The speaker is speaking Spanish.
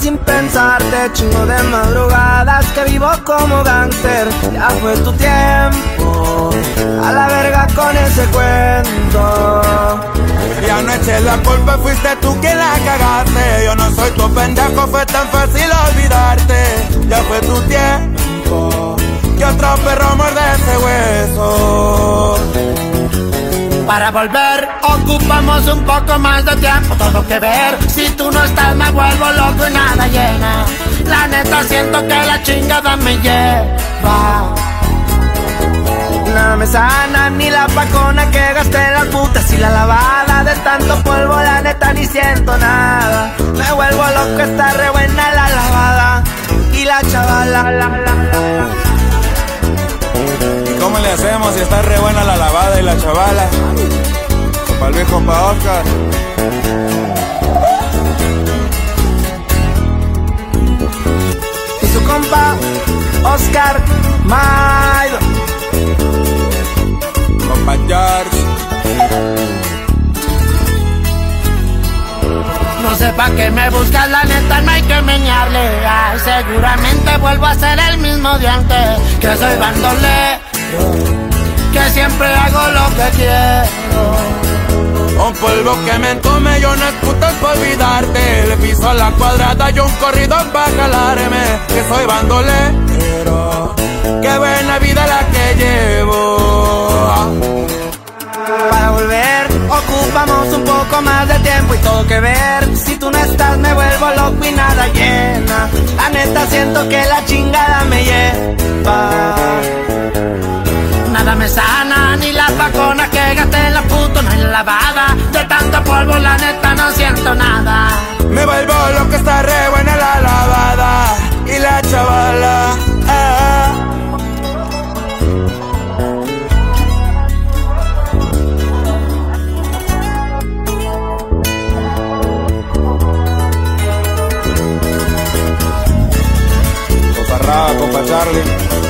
sin pensarte, chingo de madrugadas que vivo como gangster. Ya fue tu tiempo, a la verga con ese cuento. Ya no eché la culpa, fuiste tú quien la cagaste. Yo no soy tu pendejo, fue tan fácil olvidarte. Ya fue tu tiempo, que otro perro muerde ese hueso. Para volver ocupamos un poco más de tiempo, todo que ver. Si tú no estás me vuelvo loco y nada llena. La neta siento que la chingada me lleva. No me sana ni la pacona que gasté en las putas y la lavada de tanto polvo, la neta ni siento nada. Me vuelvo loco, está re buena la lavada y la chavala. La, la, la, hacemos si está re buena la lavada y la chavala? Para el viejo pa' Oscar. Y su compa, Oscar Maido. Compa George. No sé pa' qué me buscas, la neta no hay que meñarle. Ay, seguramente vuelvo a ser el mismo de antes. Que soy bandolero, que siempre hago lo que quiero. Un polvo que me tome, yo no es putas pa' olvidarte. Le piso a la cuadrada, yo un corrido pa' jalarme. Que soy bandolero, qué buena vida la que llevo. Para volver, ocupamos un poco más de tiempo que ver. Si tú no estás, me vuelvo loco y nada llena. La neta siento que la chingada me lleva. Nada me sana, ni la pacona que gasté en la puto no en lavada. De tanto polvo, la neta no siento nada. Me vuelvo loco, está re buena la lavada. Y la chavala. Eh, eh. Brava, Charlie.